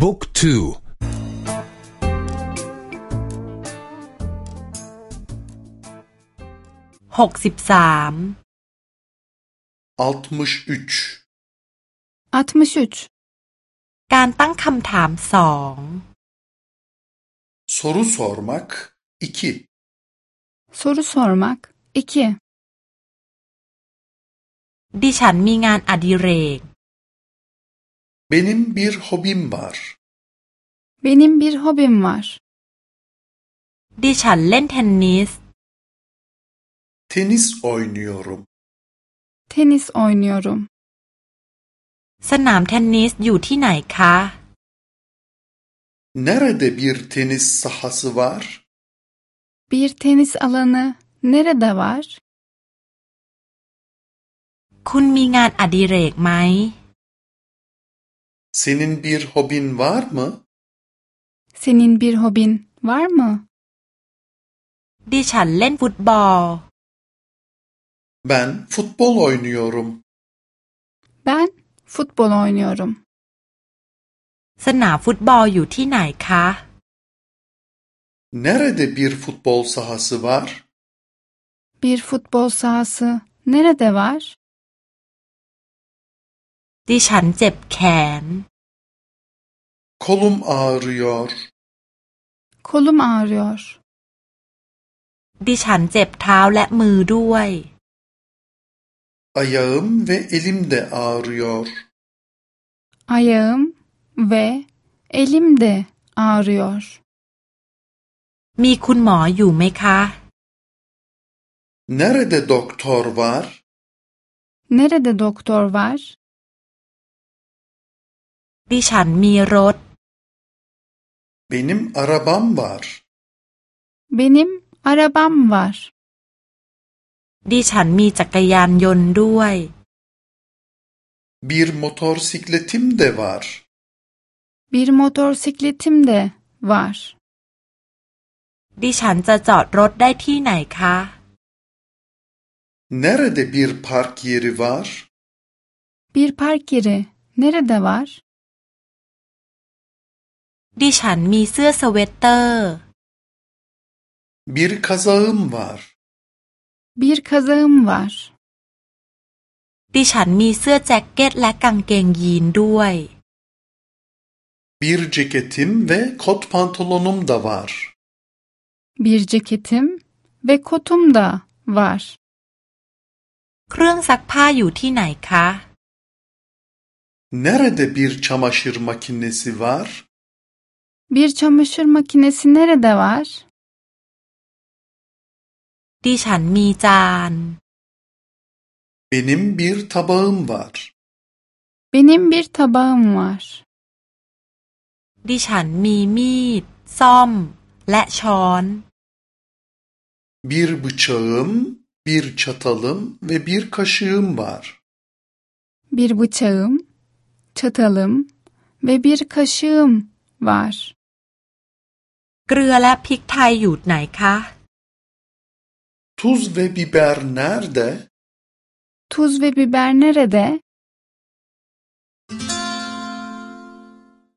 บุ๊กทูหกสิบสาม63 63. การตั้งคำถามสอง Soru sormak 2 Soru sormak 2. ดิฉันมีงานอดิเรก Benim bir hobim var. Benim bir hobim var. ดิฉันเล่นเทนนิส Tenis oynuyorum. Tenis oynuyorum. สนามเทนนิสอยู่ที่ไหนคะ Nerede bir tenis sahası var? Bir tenis alanı nerede var? คุณมีงานอดิเรกไหม Senin bir hobin var mı? Senin bir hobin var mı? ดิฉันเล่นฟุตบอล Ben futbol oynuyorum. Ben futbol oynuyorum. สนามฟุตบอลอยู่ที่ไหนคะ Nerede bir futbol sahası var? Bir futbol sahası nerede var? ดิฉันเจ็บแขน Kolum ağrıyor. Kolum ağrıyor. ดิฉันเจ็บเท้าและมือด้วย Ayağım ve elim de ağrıyor. Ayağım ve elim de ağrıyor. มีคุณหมออยู่ไหมคะ Nerede doktor var? Nerede doktor var? ดิฉันมีรถ Benim arabam var. Benim arabam var. ดิฉันมีจักรยานยนต์ด้วย Bir motosikletim de var. Bir motosikletim de var. ดิฉันจะจอดรถได้ที่ไหนคะ Nerede bir park yeri var? Bir park yeri nerede var? ดิฉันมีเสื้อสเวตเตอร์ Bir kazağım var. Bir kazağım var. ดิฉันมีเสื้อแจ็คเก็ตและกางเกงยีนด้วย Bir ceketim ve kot pantolonum da var. Bir ceketim ve kotum da var. เครื่องซักผ้าอยู่ที่ไหนคะ Nerede bir çamaşır makinesi var? Bir çamaşır makinesi nerede var? ดิฉันมีจาน Benim bir tabağım var. Benim bir tabağım var. ดิฉันมีมีด ซ่อม และช้อน Bir bıçağım, bir çatalım ve bir kaşığım var. Bir bıçağım, çatalım ve bir kaşığım var. เกลือและพริกไทยอยู่ไหนคะ Tuz ve biber nerede? Tuz ve biber nerede?